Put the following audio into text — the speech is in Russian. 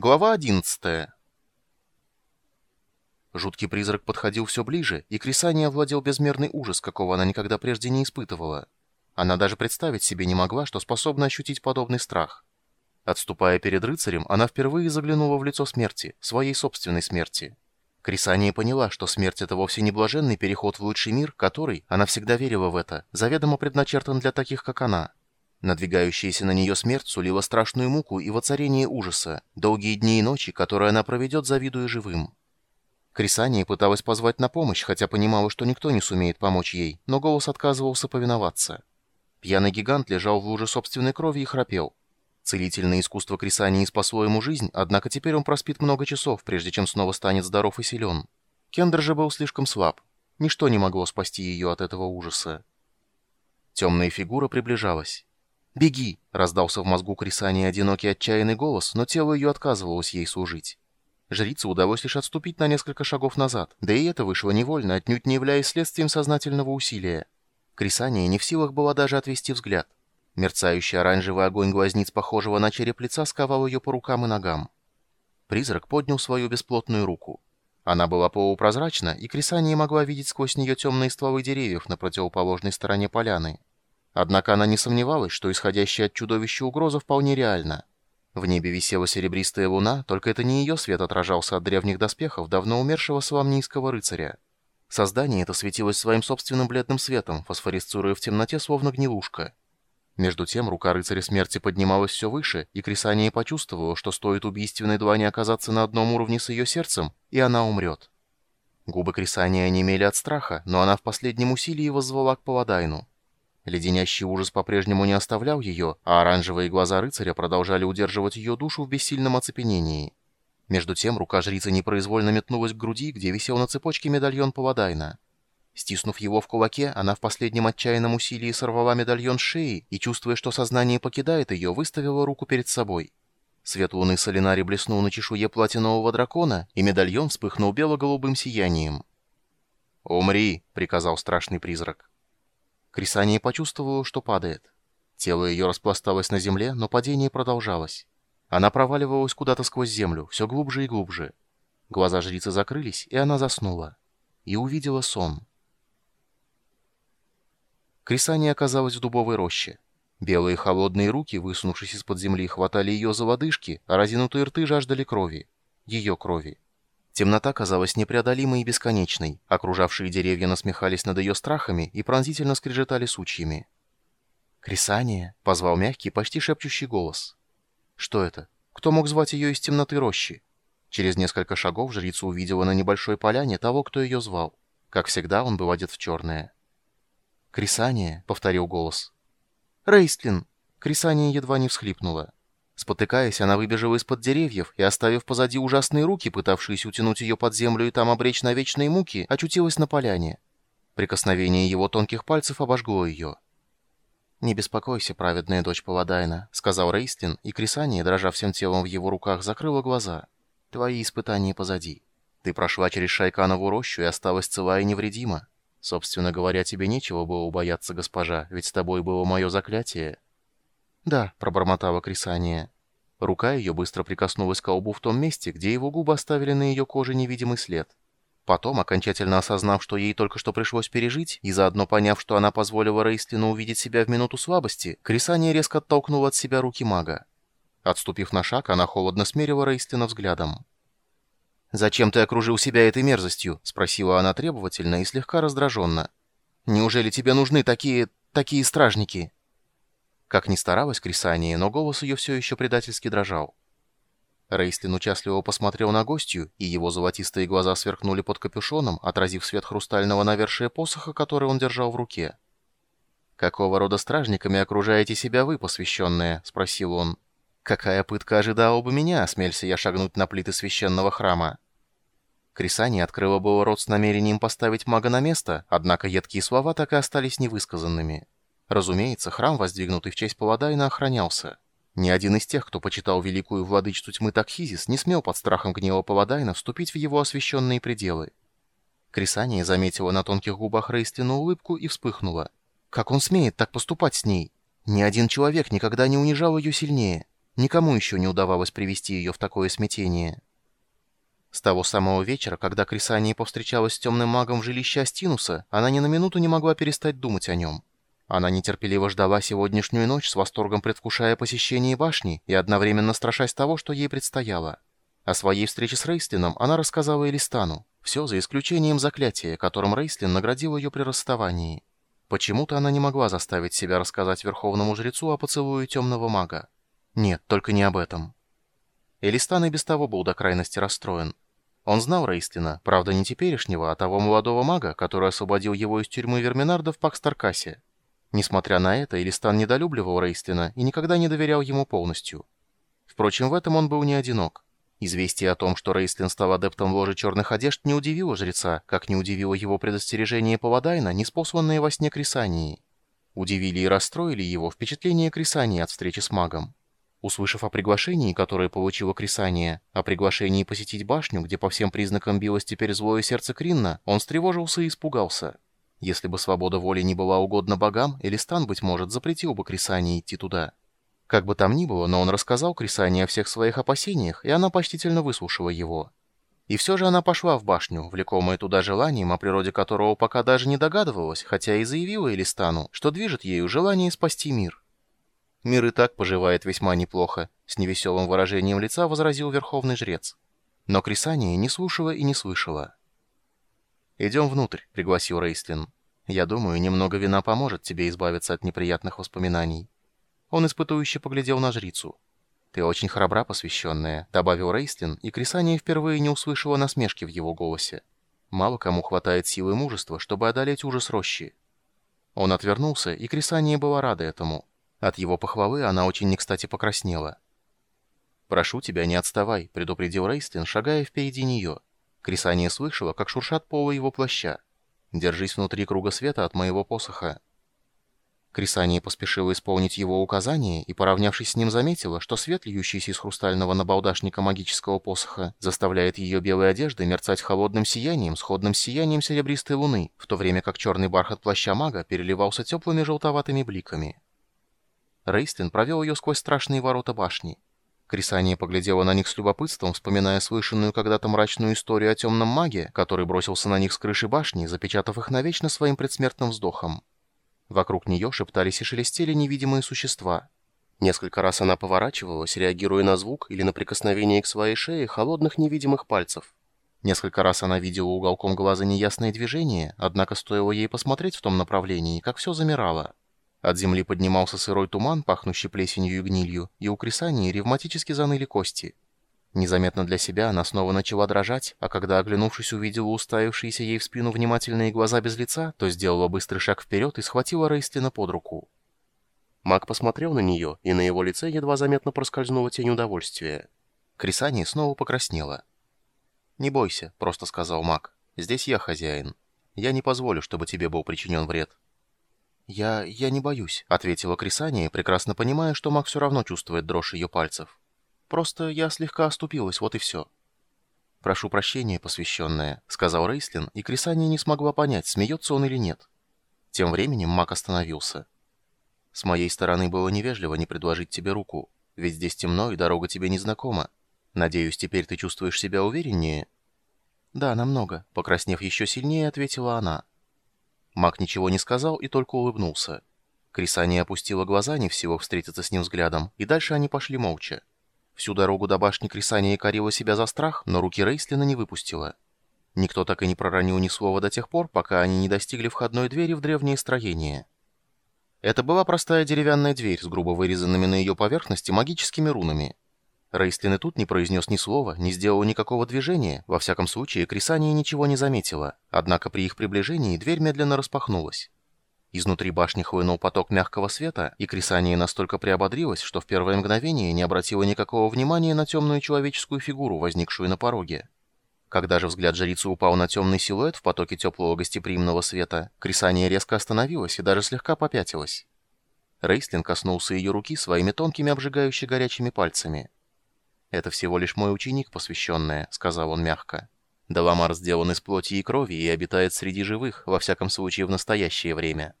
Глава 11 Жуткий призрак подходил все ближе, и Крисания овладел безмерный ужас, какого она никогда прежде не испытывала. Она даже представить себе не могла, что способна ощутить подобный страх. Отступая перед рыцарем, она впервые заглянула в лицо смерти, своей собственной смерти. Крисания поняла, что смерть — это вовсе не блаженный переход в лучший мир, который, она всегда верила в это, заведомо предначертан для таких, как она. Надвигающаяся на нее смерть сулила страшную муку и воцарение ужаса, долгие дни и ночи, которые она проведет, завидуя живым. Крисания пыталась позвать на помощь, хотя понимала, что никто не сумеет помочь ей, но голос отказывался повиноваться. Пьяный гигант лежал в луже собственной крови и храпел. Целительное искусство Крисании спасло ему жизнь, однако теперь он проспит много часов, прежде чем снова станет здоров и силен. Кендер же был слишком слаб. Ничто не могло спасти ее от этого ужаса. Темная фигура приближалась. «Беги!» — раздался в мозгу Крисании одинокий отчаянный голос, но тело ее отказывалось ей служить. Жрице удалось лишь отступить на несколько шагов назад, да и это вышло невольно, отнюдь не являясь следствием сознательного усилия. Крисания не в силах была даже отвести взгляд. Мерцающий оранжевый огонь глазниц, похожего на череп лица, сковал ее по рукам и ногам. Призрак поднял свою бесплотную руку. Она была полупрозрачна, и Крисания могла видеть сквозь нее темные стволы деревьев на противоположной стороне поляны. Однако она не сомневалась, что исходящая от чудовища угроза вполне реальна. В небе висела серебристая луна, только это не ее свет отражался от древних доспехов давно умершего свамнийского рыцаря. Создание это светилось своим собственным бледным светом, фосфорисцируя в темноте, словно гнилушка. Между тем рука рыцаря смерти поднималась все выше, и Крисания почувствовала, что стоит убийственной длани оказаться на одном уровне с ее сердцем, и она умрет. Губы Крисания онемели от страха, но она в последнем усилии воззвала к Паладайну. Леденящий ужас по-прежнему не оставлял ее, а оранжевые глаза рыцаря продолжали удерживать ее душу в бессильном оцепенении. Между тем рука жрицы непроизвольно метнулась к груди, где висел на цепочке медальон Паладайна. Стиснув его в кулаке, она в последнем отчаянном усилии сорвала медальон с шеи и, чувствуя, что сознание покидает ее, выставила руку перед собой. Свет луны Солинари блеснул на чешуе платинового дракона, и медальон вспыхнул бело-голубым сиянием. «Умри!» — приказал страшный призрак. Крисания почувствовала, что падает. Тело ее распласталось на земле, но падение продолжалось. Она проваливалась куда-то сквозь землю, все глубже и глубже. Глаза жрицы закрылись, и она заснула. И увидела сон. Крисания оказалась в дубовой роще. Белые холодные руки, высунувшись из-под земли, хватали ее за лодыжки, а разинутые рты жаждали крови. Ее крови. Темнота казалась непреодолимой и бесконечной, окружавшие деревья насмехались над ее страхами и пронзительно скрежетали сучьями. «Крисание!» — позвал мягкий, почти шепчущий голос. «Что это? Кто мог звать ее из темноты рощи?» Через несколько шагов жрица увидела на небольшой поляне того, кто ее звал. Как всегда, он был одет в черное. «Крисание!» — повторил голос. «Рейстлин!» Крисание едва не всхлипнула. Спотыкаясь, она выбежала из-под деревьев и, оставив позади ужасные руки, пытавшиеся утянуть ее под землю и там обречь на вечные муки, очутилась на поляне. Прикосновение его тонких пальцев обожгло ее. «Не беспокойся, праведная дочь Паладайна», — сказал Рейстлин, и Крисания, дрожа всем телом в его руках, закрыла глаза. «Твои испытания позади. Ты прошла через Шайканову рощу и осталась цела и невредима. Собственно говоря, тебе нечего было бояться, госпожа, ведь с тобой было мое заклятие». «Да», — пробормотала Крисания. Рука ее быстро прикоснулась к лбу в том месте, где его губы оставили на ее коже невидимый след. Потом, окончательно осознав, что ей только что пришлось пережить, и заодно поняв, что она позволила Рейстлину увидеть себя в минуту слабости, Крисания резко оттолкнула от себя руки мага. Отступив на шаг, она холодно смерила Рейстлина взглядом. «Зачем ты окружил себя этой мерзостью?» — спросила она требовательно и слегка раздраженно. «Неужели тебе нужны такие... такие стражники?» Как ни старалась Крисания, но голос ее все еще предательски дрожал. Рейслин участливо посмотрел на гостью, и его золотистые глаза сверкнули под капюшоном, отразив свет хрустального навершия посоха, который он держал в руке. «Какого рода стражниками окружаете себя вы, посвященные?» — спросил он. «Какая пытка ожидала бы меня, осмелься я шагнуть на плиты священного храма?» Крисани открыла было рот с намерением поставить мага на место, однако едкие слова так и остались невысказанными. Разумеется, храм, воздвигнутый в честь Паладайна, охранялся. Ни один из тех, кто почитал великую владычицу тьмы Такхизис, не смел под страхом гнева Паладайна вступить в его освященные пределы. Крисания заметила на тонких губах Рейстлина улыбку и вспыхнула. Как он смеет так поступать с ней? Ни один человек никогда не унижал ее сильнее. Никому еще не удавалось привести ее в такое смятение. С того самого вечера, когда Крисания повстречалась с темным магом в жилище Астинуса, она ни на минуту не могла перестать думать о нем. Она нетерпеливо ждала сегодняшнюю ночь, с восторгом предвкушая посещение башни и одновременно страшась того, что ей предстояло. О своей встрече с Рейстлином она рассказала Элистану. Все за исключением заклятия, которым Рейстлин наградил ее при расставании. Почему-то она не могла заставить себя рассказать Верховному Жрецу о поцелуе темного мага. Нет, только не об этом. Элистан и без того был до крайности расстроен. Он знал Рейстлина, правда не теперешнего, а того молодого мага, который освободил его из тюрьмы Верминарда в Пакстаркасе. Несмотря на это, Элистан недолюбливал Рейстлина и никогда не доверял ему полностью. Впрочем, в этом он был не одинок. Известие о том, что Рейстлин стал адептом ложи черных одежд, не удивило жреца, как не удивило его предостережение Паладайна, неспосланное во сне Крисании. Удивили и расстроили его впечатление Крисании от встречи с магом. Услышав о приглашении, которое получило Крисания, о приглашении посетить башню, где по всем признакам билось теперь злое сердце Кринна, он встревожился и испугался. Если бы свобода воли не была угодна богам, Элистан, быть может, запретил бы Крисании идти туда. Как бы там ни было, но он рассказал Крисании о всех своих опасениях, и она почтительно выслушала его. И все же она пошла в башню, влекомая туда желанием, о природе которого пока даже не догадывалась, хотя и заявила Элистану, что движет ею желание спасти мир. «Мир и так поживает весьма неплохо», — с невеселым выражением лица возразил верховный жрец. Но Крисания не слушала и не слышала. «Идем внутрь», — пригласил Рейстлин. «Я думаю, немного вина поможет тебе избавиться от неприятных воспоминаний». Он испытующе поглядел на жрицу. «Ты очень храбра, посвященная», — добавил Рейстлин, и Крисания впервые не услышала насмешки в его голосе. «Мало кому хватает силы и мужества, чтобы одолеть ужас рощи». Он отвернулся, и Крисания была рада этому. От его похвалы она очень не кстати покраснела. «Прошу тебя, не отставай», — предупредил Рейстлин, шагая впереди нее. Крисания слышала, как шуршат полы его плаща. «Держись внутри круга света от моего посоха». Крисания поспешила исполнить его указание и, поравнявшись с ним, заметила, что свет, льющийся из хрустального набалдашника магического посоха, заставляет ее белые одежды мерцать холодным сиянием, сходным сиянием серебристой луны, в то время как черный бархат плаща мага переливался теплыми желтоватыми бликами. Рейстлин провел ее сквозь страшные ворота башни. Крисания поглядела на них с любопытством, вспоминая слышанную когда-то мрачную историю о темном маге, который бросился на них с крыши башни, запечатав их навечно своим предсмертным вздохом. Вокруг нее шептались и шелестели невидимые существа. Несколько раз она поворачивалась, реагируя на звук или на прикосновение к своей шее холодных невидимых пальцев. Несколько раз она видела уголком глаза неясные движения, однако стоило ей посмотреть в том направлении, как все замирало. От земли поднимался сырой туман, пахнущий плесенью и гнилью, и у Крисании ревматически заныли кости. Незаметно для себя она снова начала дрожать, а когда, оглянувшись, увидела уставившиеся ей в спину внимательные глаза без лица, то сделала быстрый шаг вперед и схватила Рейстлина под руку. Маг посмотрел на нее, и на его лице едва заметно проскользнула тень удовольствия. Крисания снова покраснела. «Не бойся», — просто сказал маг. «Здесь я хозяин. Я не позволю, чтобы тебе был причинен вред». «Я... я не боюсь», — ответила Крисания, прекрасно понимая, что маг все равно чувствует дрожь ее пальцев. «Просто я слегка оступилась, вот и все». «Прошу прощения, посвященная», — сказал Рейслин, и Крисания не смогла понять, смеется он или нет. Тем временем маг остановился. «С моей стороны было невежливо не предложить тебе руку, ведь здесь темно и дорога тебе незнакома. Надеюсь, теперь ты чувствуешь себя увереннее?» «Да, намного», — покраснев еще сильнее, ответила она. Маг ничего не сказал и только улыбнулся. Крисания опустила глаза, не всего встретиться с ним взглядом, и дальше они пошли молча. Всю дорогу до башни Крисания корила себя за страх, но руки Рейслина не выпустила. Никто так и не проронил ни слова до тех пор, пока они не достигли входной двери в древнее строение. Это была простая деревянная дверь с грубо вырезанными на ее поверхности магическими рунами. Рейстлин и тут не произнес ни слова, не сделал никакого движения, во всяком случае Крисания ничего не заметила, однако при их приближении дверь медленно распахнулась. Изнутри башни хлынул поток мягкого света, и Крисания настолько приободрилась, что в первое мгновение не обратила никакого внимания на темную человеческую фигуру, возникшую на пороге. Когда же взгляд жрицы упал на темный силуэт в потоке теплого гостеприимного света, Крисания резко остановилась и даже слегка попятилась. Рейслин коснулся ее руки своими тонкими обжигающе горячими пальцами. «Это всего лишь мой ученик, посвященная», — сказал он мягко. «Даламар сделан из плоти и крови и обитает среди живых, во всяком случае в настоящее время».